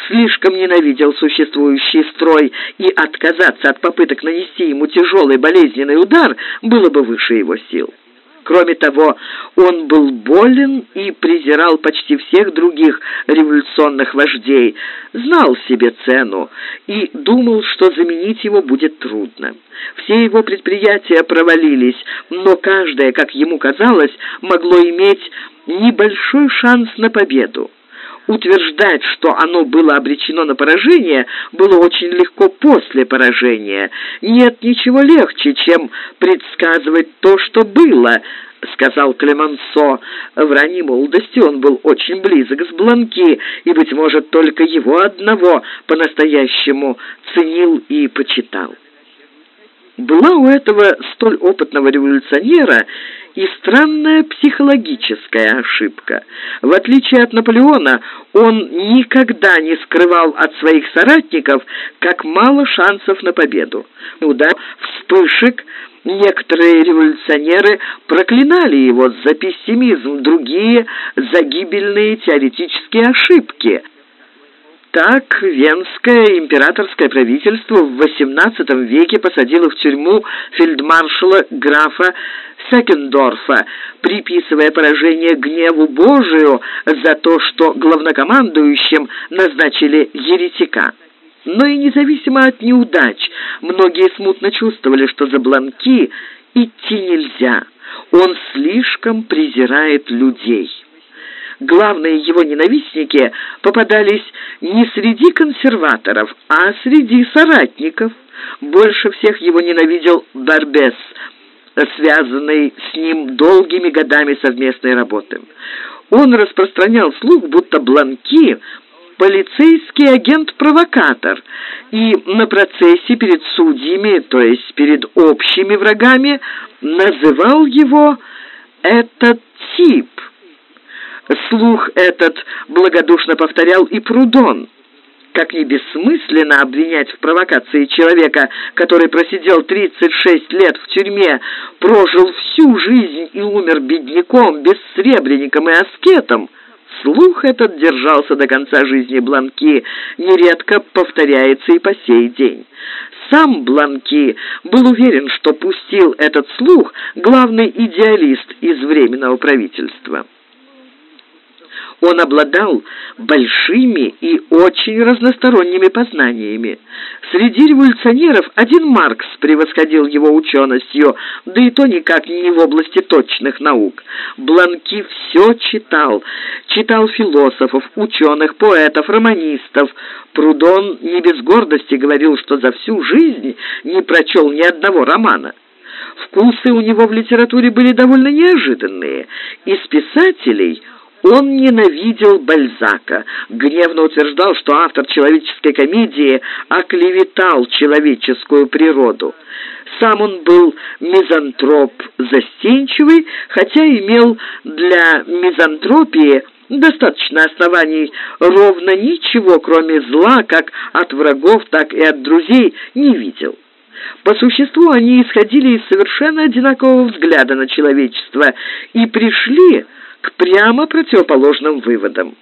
слишком ненавидел существующий строй, и отказаться от попыток нанести ему тяжелый болезненный удар было бы выше его сил. Кроме того, он был болен и презирал почти всех других революционных вождей, знал себе цену и думал, что заменить его будет трудно. Все его предприятия провалились, но каждое, как ему казалось, могло иметь небольшой шанс на победу. Утверждать, что оно было обречено на поражение, было очень легко после поражения. Нет ничего легче, чем предсказывать то, что было, — сказал Клемансо. В ранней молодости он был очень близок с Бланки, и, быть может, только его одного по-настоящему ценил и почитал. Была у этого столь опытного революционера и странная психологическая ошибка. В отличие от Наполеона, он никогда не скрывал от своих соратников, как мало шансов на победу. Удар вспышек Некоторые революционеры проклинали его за пессимизм, другие — за гибельные теоретические ошибки. Так венское императорское правительство в XVIII веке посадило в тюрьму фельдмаршала графа Секендорфа, приписывая поражение гневу Божию за то, что главнокомандующим назначили еретика. Но и независимо от неудач, многие смутно чувствовали, что за Бланки идти нельзя. Он слишком презирает людей. Главные его ненавистники попадались не среди консерваторов, а среди соратников. Больше всех его ненавидел Барбес, связанный с ним долгими годами совместной работы. Он распространял слух, будто Бланки полицейский агент-провокатор, и на процессе перед судьями, то есть перед общими врагами, называл его «этот тип». Слух этот благодушно повторял и Прудон. Как ни бессмысленно обвинять в провокации человека, который просидел 36 лет в тюрьме, прожил всю жизнь и умер бедняком, бессребренником и аскетом, Слух этот держался до конца жизни Бланки, нередко повторяется и по сей день. Сам Бланки был уверен, что пустил этот слух главный идеалист из Временного правительства. Он обладал большими и очень разносторонними познаниями. Среди революционеров один Маркс превосходил его ученостью, да и то никак не в области точных наук. Бланки все читал. Читал философов, ученых, поэтов, романистов. Прудон не без гордости говорил, что за всю жизнь не прочел ни одного романа. Вкусы у него в литературе были довольно неожиданные. Из писателей – он ненавидел Бальзака, гневно утверждал, что автор человеческой комедии оклеветал человеческую природу. Сам он был мизантроп застенчивый, хотя имел для мизантропии достаточно оснований, ровно ничего, кроме зла, как от врагов, так и от друзей, не видел. По существу они исходили из совершенно одинакового взгляда на человечество и пришли к прямо противоположным выводам.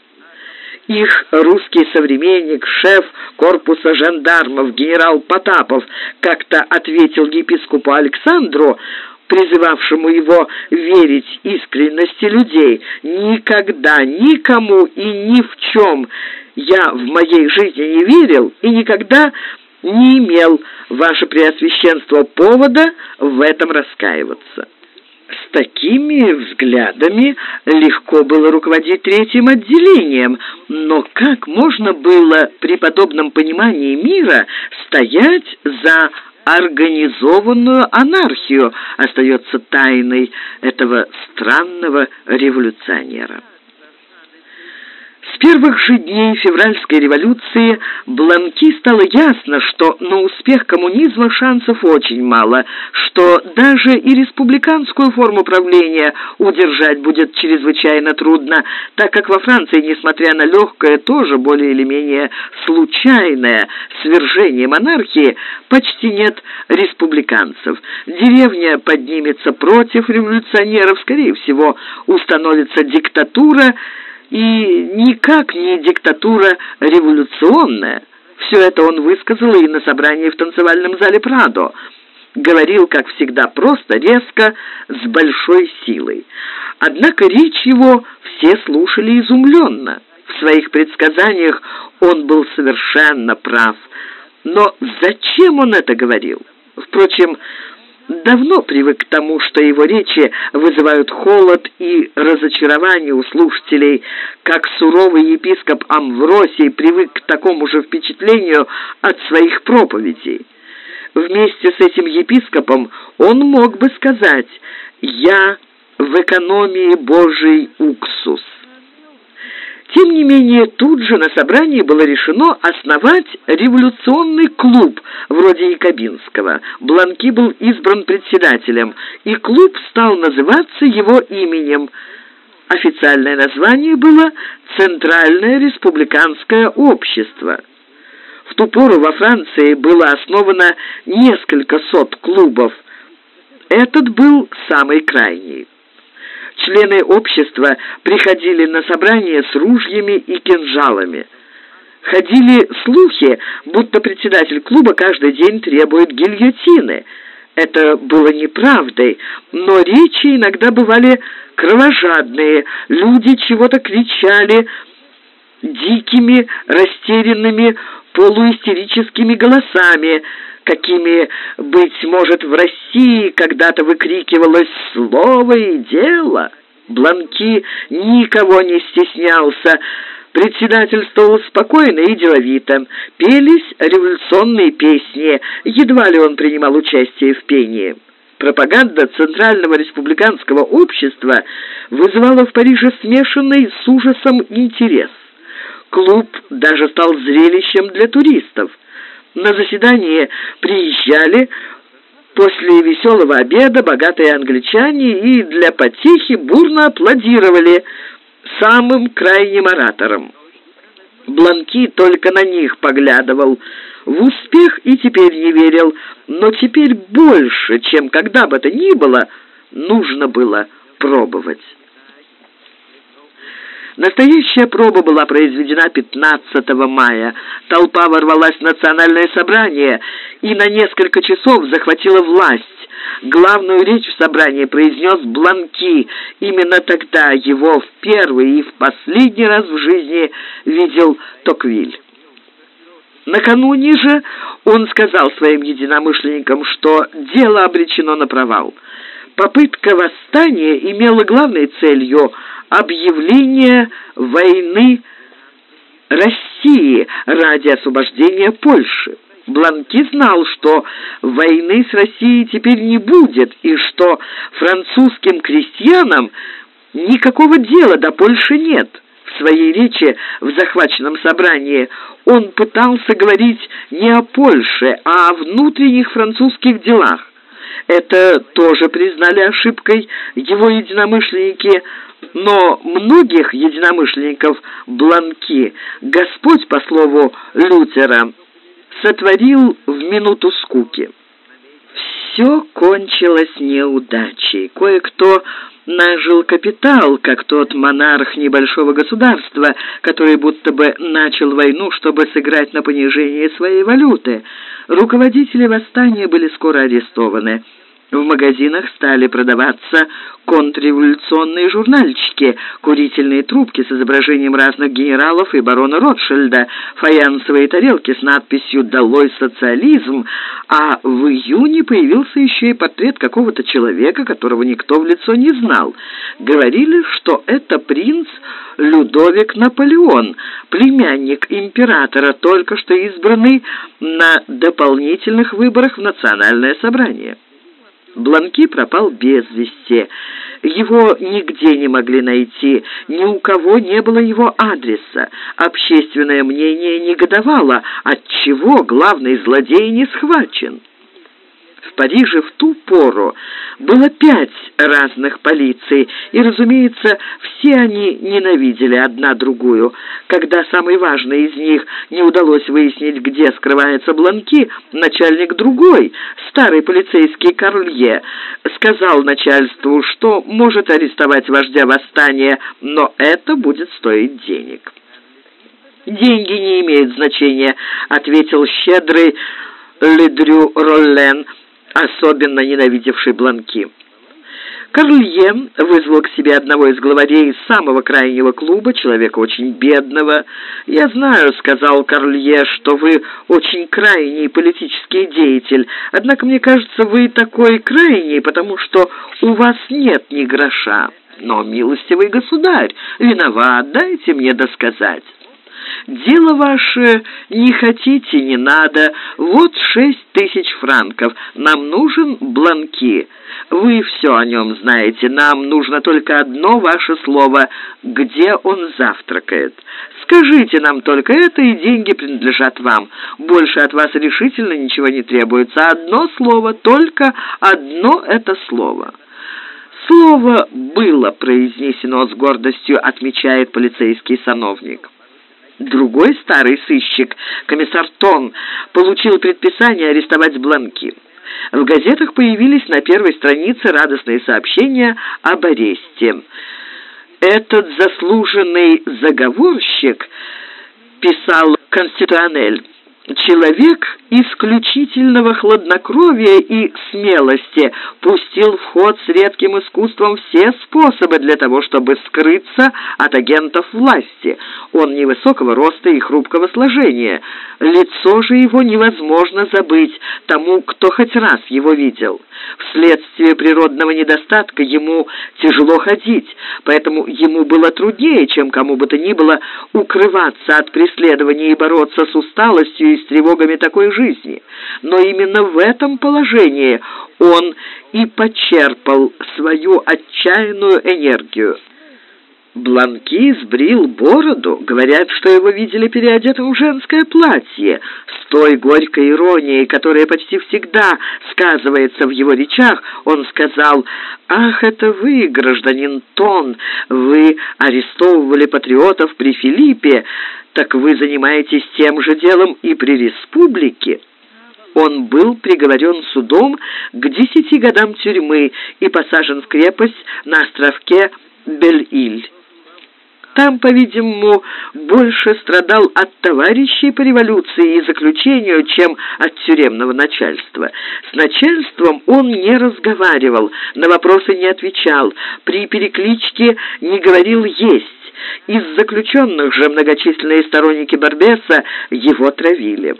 Их русский современник, шеф корпуса жандармов, генерал Потапов, как-то ответил епископу Александру, призывавшему его верить искренности людей, «Никогда, никому и ни в чем я в моей жизни не верил и никогда не имел, ваше преосвященство, повода в этом раскаиваться». С такими взглядами легко было руководить третьим отделением, но как можно было при подобном понимании мира стоять за организованную анархию, остается тайной этого странного революционера. С первых же дней февральской революции Бланки стало ясно, что на успех коммунизма шансов очень мало, что даже и республиканскую форму правления удержать будет чрезвычайно трудно, так как во Франции, несмотря на легкое, тоже более или менее случайное свержение монархии, почти нет республиканцев. Деревня поднимется против революционеров, скорее всего, установится диктатура, и никак не диктатура революционная. Все это он высказал и на собрании в танцевальном зале «Прадо». Говорил, как всегда, просто, резко, с большой силой. Однако речь его все слушали изумленно. В своих предсказаниях он был совершенно прав. Но зачем он это говорил? Впрочем, давно привык к тому, что его речи вызывают холод и разочарование у слушателей, как суровый епископ Амвросий привык к такому же впечатлению от своих проповедей. Вместе с этим епископом он мог бы сказать «Я в экономии Божий уксус». Тем не менее, тут же на собрании было решено основать революционный клуб вроде Якобинского. Бланки был избран председателем, и клуб стал называться его именем. Официальное название было «Центральное республиканское общество». В ту пору во Франции было основано несколько сот клубов. Этот был самый крайний. Члены общества приходили на собрания с ружьями и кинжалами. Ходили слухи, будто председатель клуба каждый день требует гильотины. Это было неправдой, но речи иногда бывали кровожадные, люди чего-то кричали дикими, растерянными, полуистерическими голосами, какими, быть может, в России когда-то выкрикивалось слово и дело. Бланки никого не стеснялся, председательствовал спокойно и деловито. Пелись революционные песни, едва ли он принимал участие в пении. Пропаганда Центрального республиканского общества вызывала в Париже смешанный с ужасом интерес. Клуб даже стал зрелищем для туристов – на заседание приезжали после веселого обеда богатые англичане и для потехи бурно аплодировали самым крайним ораторам. Бланки только на них поглядывал. В успех и теперь не верил, но теперь больше, чем когда бы то ни было, нужно было пробовать. Настоящая проба была произведена 15 мая. Толпа ворвалась в национальное собрание и на несколько часов захватила власть. Главную речь в собрании произнес Бланки. Именно тогда его в первый и в последний раз в жизни видел Токвиль. Накануне же он сказал своим единомышленникам, что дело обречено на провал. Попытка восстания имела главной целью – объявление войны России ради освобождения Польши. Бланки знал, что войны с Россией теперь не будет, и что французским крестьянам никакого дела до Польши нет. В своей речи в захваченном собрании он пытался говорить не о Польше, а о внутренних французских делах. Это тоже признали ошибкой его единомышленники но многих единомышленников Бланки Господь, по слову Лютера, сотворил в минуту скуки. Все кончилось неудачей. Кое-кто нажил капитал, как тот монарх небольшого государства, который будто бы начал войну, чтобы сыграть на понижение своей валюты. Руководители восстания были скоро арестованы. В магазинах стали продаваться контрреволюционные журнальчики, курительные трубки с изображением разных генералов и барона Ротшильда, фаянсовые тарелки с надписью «Долой социализм», а в июне появился еще и портрет какого-то человека, которого никто в лицо не знал. Говорили, что это принц Людовик Наполеон, племянник императора, только что избранный на дополнительных выборах в национальное собрание. Бланки пропал без вести. Его нигде не могли найти, ни у кого не было его адреса. Общественное мнение негодовало, отчего главный злодей не схвачен. В Париже в ту пору было пять разных полиций, и, разумеется, все они ненавидели одна другую. Когда самый важный из них не удалось выяснить, где скрывается Бланки, начальник другой, старый полицейский Карлье, сказал начальству, что может арестовать вождя восстания, но это будет стоить денег. «Деньги не имеют значения», — ответил щедрый Ледрю Роллен, особенно ненавидевший Бланки. Карлье вызвал к себе одного из главарей самого крайнего клуба, человека очень бедного. «Я знаю», — сказал Карлье, — «что вы очень крайний политический деятель, однако мне кажется, вы такой крайний, потому что у вас нет ни гроша. Но, милостивый государь, виноват, дайте мне досказать». Дело ваше не хотите, не надо. Вот шесть тысяч франков. Нам нужен бланки. Вы все о нем знаете. Нам нужно только одно ваше слово. Где он завтракает? Скажите нам только это, и деньги принадлежат вам. Больше от вас решительно ничего не требуется. Одно слово, только одно это слово». Слово было произнесено с гордостью, отмечает полицейский сановник. Другой старый сыщик, комиссар Тон, получил предписание арестовать Бланки. В газетах появились на первой странице радостные сообщения об аресте. «Этот заслуженный заговорщик», — писал Конституанель, Человек исключительного хладнокровия и смелости пустил в ход с редким искусством все способы для того, чтобы скрыться от агентов власти. Он невысокого роста и хрупкого сложения. Лицо же его невозможно забыть тому, кто хоть раз его видел. Вследствие природного недостатка ему тяжело ходить, поэтому ему было труднее, чем кому бы то ни было, укрываться от преследования и бороться с усталостью и с тревогами такой жизни. Но именно в этом положении он и почерпал свою отчаянную энергию. Бланки сбрил бороду, говорят, что его видели переодетым в женское платье, с той горькой иронией, которая почти всегда сказывается в его речах, он сказал, «Ах, это вы, гражданин Тон, вы арестовывали патриотов при Филиппе, так вы занимаетесь тем же делом и при республике». Он был приговорен судом к десяти годам тюрьмы и посажен в крепость на островке Бель-Иль. Там, по-видимому, больше страдал от товарищей по революции и заключению, чем от тюремного начальства. С начальством он не разговаривал, на вопросы не отвечал, при перекличке не говорил «есть». Из заключенных же многочисленные сторонники Барбеса его травили.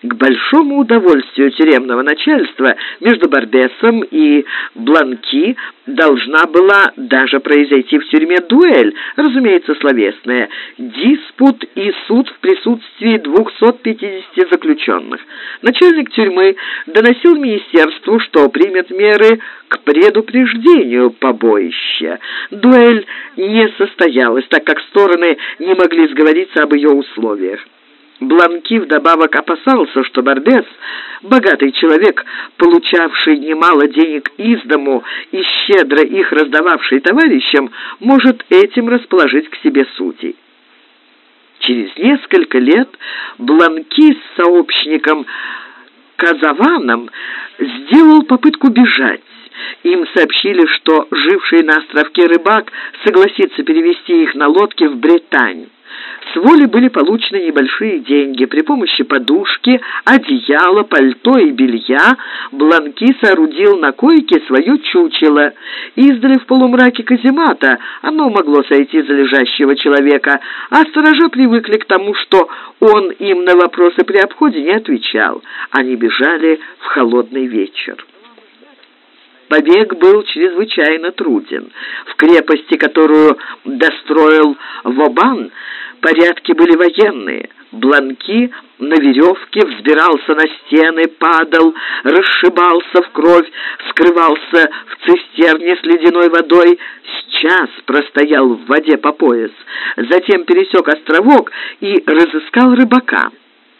К большому удовольствию тюремного начальства между Барбесом и Бланки должна была даже произойти в тюрьме дуэль, разумеется, словесная, диспут и суд в присутствии 250 заключенных. Начальник тюрьмы доносил министерству, что примет меры к предупреждению побоища. Дуэль не состоялась, так как стороны не могли сговориться об ее условиях. Бланки вдобавок опасался, что Барбес, богатый человек, получавший немало денег из дому и щедро их раздававший товарищам, может этим расположить к себе судей. Через несколько лет Бланки с сообщником Казаваном сделал попытку бежать. Им сообщили, что живший на островке рыбак согласится перевести их на лодке в Британь. С воли были получены небольшие деньги. При помощи подушки, одеяла, пальто и белья Бланки соорудил на койке свое чучело. Издали в полумраке каземата оно могло сойти за лежащего человека, а сторожа привыкли к тому, что он им на вопросы при обходе не отвечал. Они бежали в холодный вечер. Побег был чрезвычайно труден. В крепости, которую достроил Вобан, порядки были военные. Бланки на веревке взбирался на стены, падал, расшибался в кровь, скрывался в цистерне с ледяной водой, час простоял в воде по пояс, затем пересек островок и разыскал рыбака.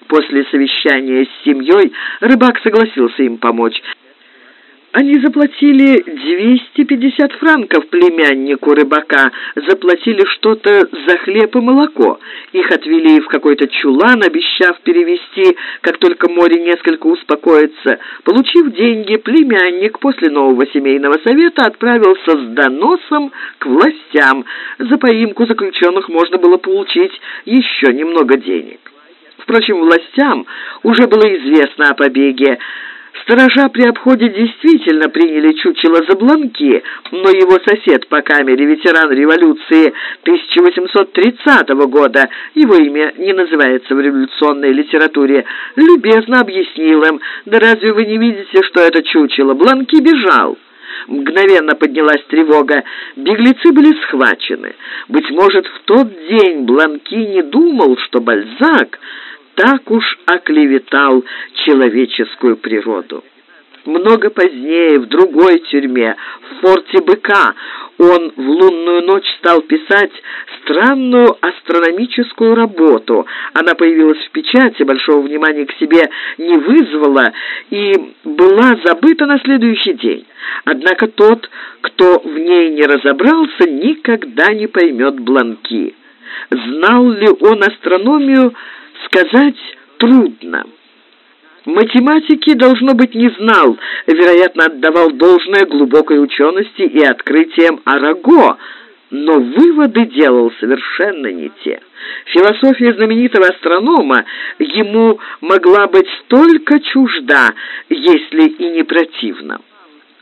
После совещания с семьей рыбак согласился им помочь. Они заплатили 250 франков племяннику рыбака, заплатили что-то за хлеб и молоко. Их отвели в какой-то чулан, обещав перевести, как только море несколько успокоится. Получив деньги, племянник после нового семейного совета отправился с доносом к властям. За поимку заключенных можно было получить еще немного денег. Впрочем, властям уже было известно о побеге. Сторожа при обходе действительно приняли чучело за бланки, но его сосед по камере, ветеран революции 1830 года, его имя не называется в революционной литературе, любезно объяснил им, да разве вы не видите, что это чучело? Бланки бежал. Мгновенно поднялась тревога. Беглецы были схвачены. Быть может, в тот день Бланки не думал, что Бальзак так уж оклеветал человеческую природу. Много позднее, в другой тюрьме, в форте Быка, он в лунную ночь стал писать странную астрономическую работу. Она появилась в печати, большого внимания к себе не вызвала и была забыта на следующий день. Однако тот, кто в ней не разобрался, никогда не поймет Бланки. Знал ли он астрономию, сказать трудно. Математики, должно быть, не знал, вероятно, отдавал должное глубокой учености и открытиям Араго, но выводы делал совершенно не те. Философия знаменитого астронома ему могла быть столько чужда, если и не противна.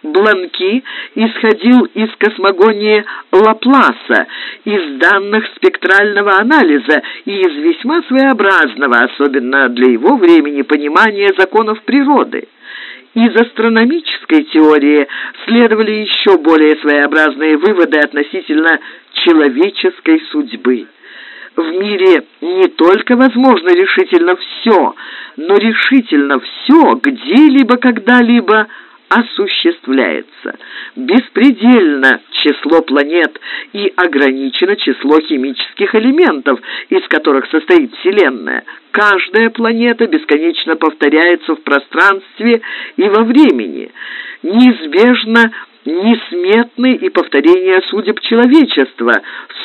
Бланки исходил из космогонии Лапласа, из данных спектрального анализа и из весьма своеобразного, особенно для его времени, понимания законов природы. Из астрономической теории следовали еще более своеобразные выводы относительно человеческой судьбы. В мире не только возможно решительно все, но решительно все где-либо, когда-либо – осуществляется. Беспредельно число планет и ограничено число химических элементов, из которых состоит Вселенная. Каждая планета бесконечно повторяется в пространстве и во времени. Неизбежно несметны и повторения судеб человечества,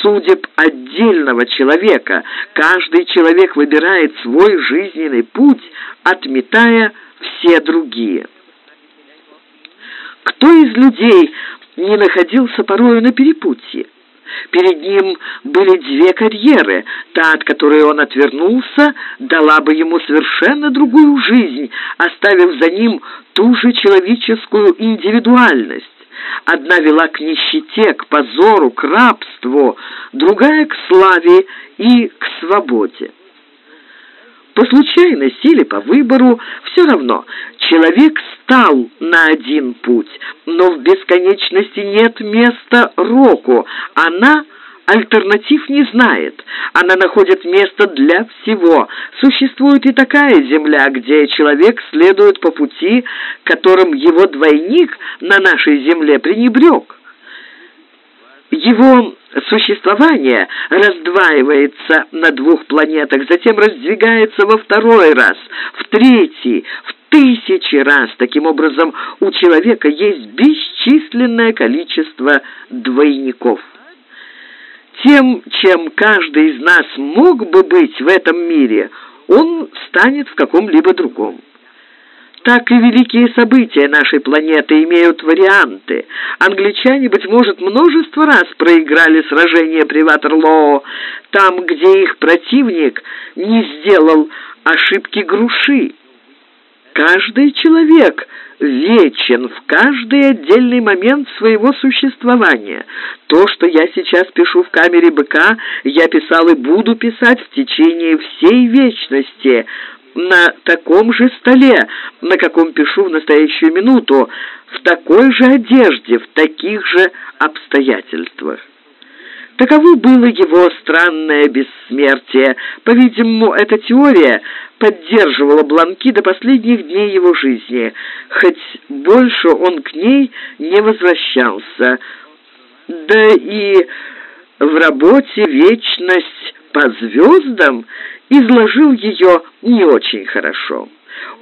судеб отдельного человека. Каждый человек выбирает свой жизненный путь, отметая все другие. Кто из людей не находился порою на перепутье? Перед ним были две карьеры. Та, от которой он отвернулся, дала бы ему совершенно другую жизнь, оставив за ним ту же человеческую индивидуальность. Одна вела к нищете, к позору, к рабству, другая — к славе и к свободе. По случайности или по выбору, все равно, человек стал на один путь, но в бесконечности нет места року. Она альтернатив не знает. Она находит место для всего. Существует и такая земля, где человек следует по пути, которым его двойник на нашей земле пренебрег. Его существование раздваивается на двух планетах, затем раздвигается во второй раз, в третий, в тысячи раз. Таким образом, у человека есть бесчисленное количество двойников. Тем, чем каждый из нас мог бы быть в этом мире, он станет в каком-либо другом так и великие события нашей планеты имеют варианты. Англичане, быть может, множество раз проиграли сражение при Ватерлоо, там, где их противник не сделал ошибки груши. Каждый человек вечен в каждый отдельный момент своего существования. То, что я сейчас пишу в камере быка, я писал и буду писать в течение всей вечности на таком же столе, на каком пишу в настоящую минуту, в такой же одежде, в таких же обстоятельствах. Таково было его странное бессмертие. По-видимому, эта теория поддерживала Бланки до последних дней его жизни, хоть больше он к ней не возвращался. Да и в работе «Вечность по звездам» изложил ее не очень хорошо.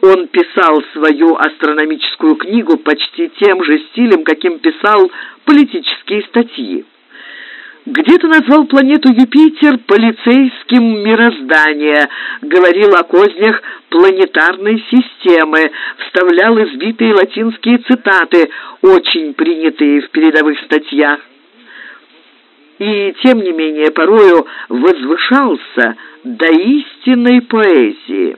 Он писал свою астрономическую книгу почти тем же стилем, каким писал политические статьи. Где-то назвал планету Юпитер полицейским мироздания, говорил о кознях планетарной системы, вставлял избитые латинские цитаты, очень принятые в передовых статьях. И, тем не менее, порою возвышался до истинной поэзии.